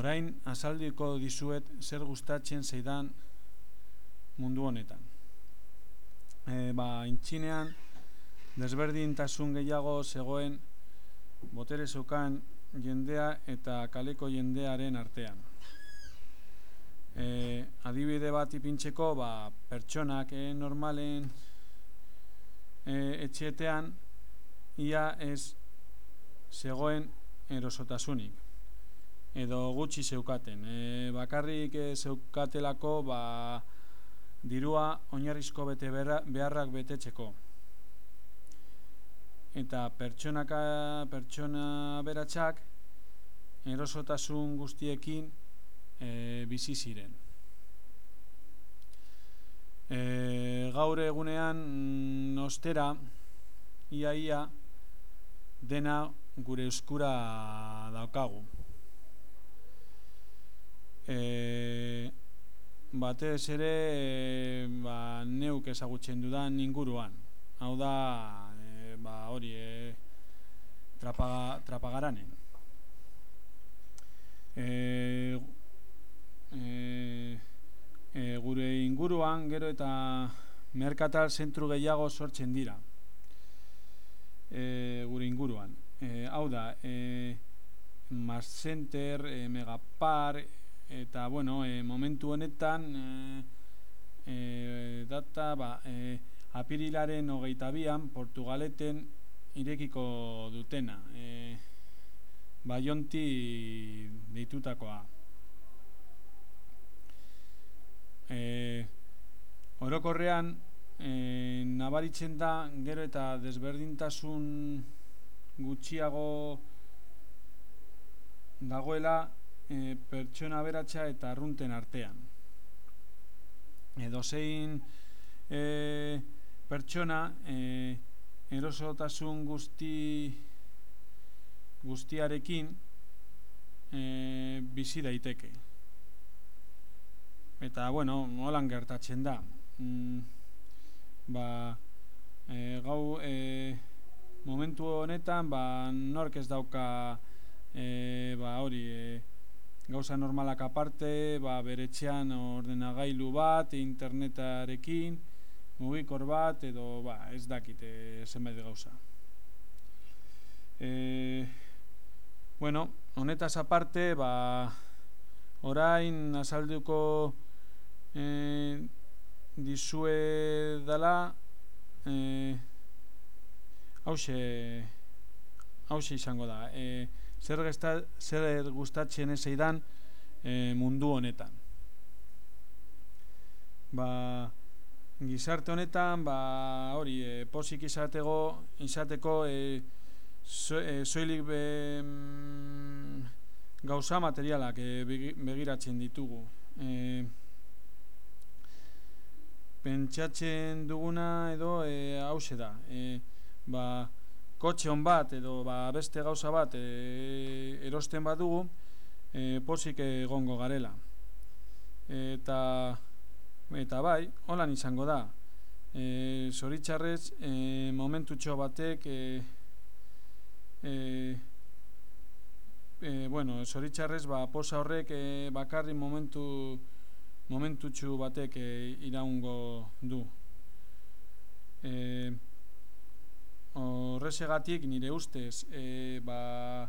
Orain azaldiko dizuet zer gustatzen zeidan mundu honetan. E, ba, intxinean, desberdintasun gehiago zegoen botere zokan jendea eta kaleko jendearen artean. E, adibide bat ipintzeko, ba, pertsonak e, normalen e, etxetean ia ez zegoen erosotasunik edo gutxi zeukaten. E, bakarrik e, zeukatelako ba, dirua oinarrizko bete beharrak betetzeko. Eta pertsonaka, pertsona beratxak erosotasun guztiekin e, bizi ziren. E, gaur egunean mm, ostera iaia ia, dena gure eskura daukagu. E, batez ere e, ba, neuk ezagutzen dudan inguruan. Hau da, e, ba, hori, e, trapaga, trapagaranen. E, e, e, gure inguruan, gero eta merkatal zentru gehiago sortzen dira. E, gure inguruan. E, hau da, e, Mars Center, e, Megapar, eta bueno, e, momentu honetan e, data ba, e, apirilaren hogeita bian Portugaleten irekiko dutena e, baionti ditutakoa e, orokorrean e, nabaritzen da gero eta desberdintasun gutxiago dagoela e, pertsona beratxa eta arrunten artean. Edo zein e, pertsona e, erosotasun guzti guztiarekin e, bizi daiteke. Eta, bueno, holan gertatzen da. Mm, ba, e, gau, e, momentu honetan, ba, nork ez dauka e, ba, hori, e, gauza normalak aparte, ba, beretxean ordenagailu bat, internetarekin, mugikor bat, edo ba, ez dakite zenbait gauza. E, bueno, honetaz aparte, ba, orain azalduko e, dizue dala, e, hause, hause izango da. E, zer, gesta, zer gustatzen ez eidan e, mundu honetan. Ba, gizarte honetan, ba, hori, e, posik izatego, izateko, e, so, e, soilik be, mm, gauza materialak e, begiratzen ditugu. E, pentsatzen duguna edo e, hause da. E, ba, kotxe hon bat edo ba, beste gauza bat e, erosten badugu e, posik egongo garela. Eta eta bai, holan izango da. E, zoritxarrez e, momentutxo batek e, e, e, bueno, zoritxarrez ba, posa horrek e, bakarri momentu momentutxu batek e, iraungo du. E, Horrezegatik nire ustez e, ba,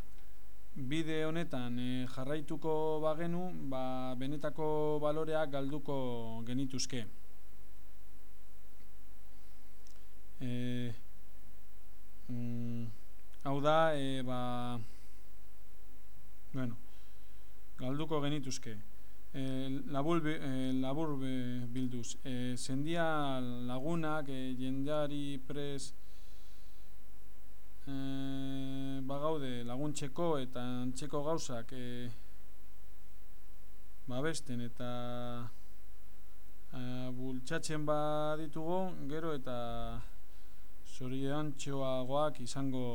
bide honetan e, jarraituko bagenu ba, benetako baloreak galduko genituzke. E, mm, hau da, e, ba, bueno, galduko genituzke. E, labur, e, labur bilduz. E, zendia lagunak e, jendari pres e, bagaude laguntzeko eta antzeko gauzak e, babesten eta e, bultzatzen baditugu gero eta zorion izango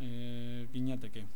e, ginateke.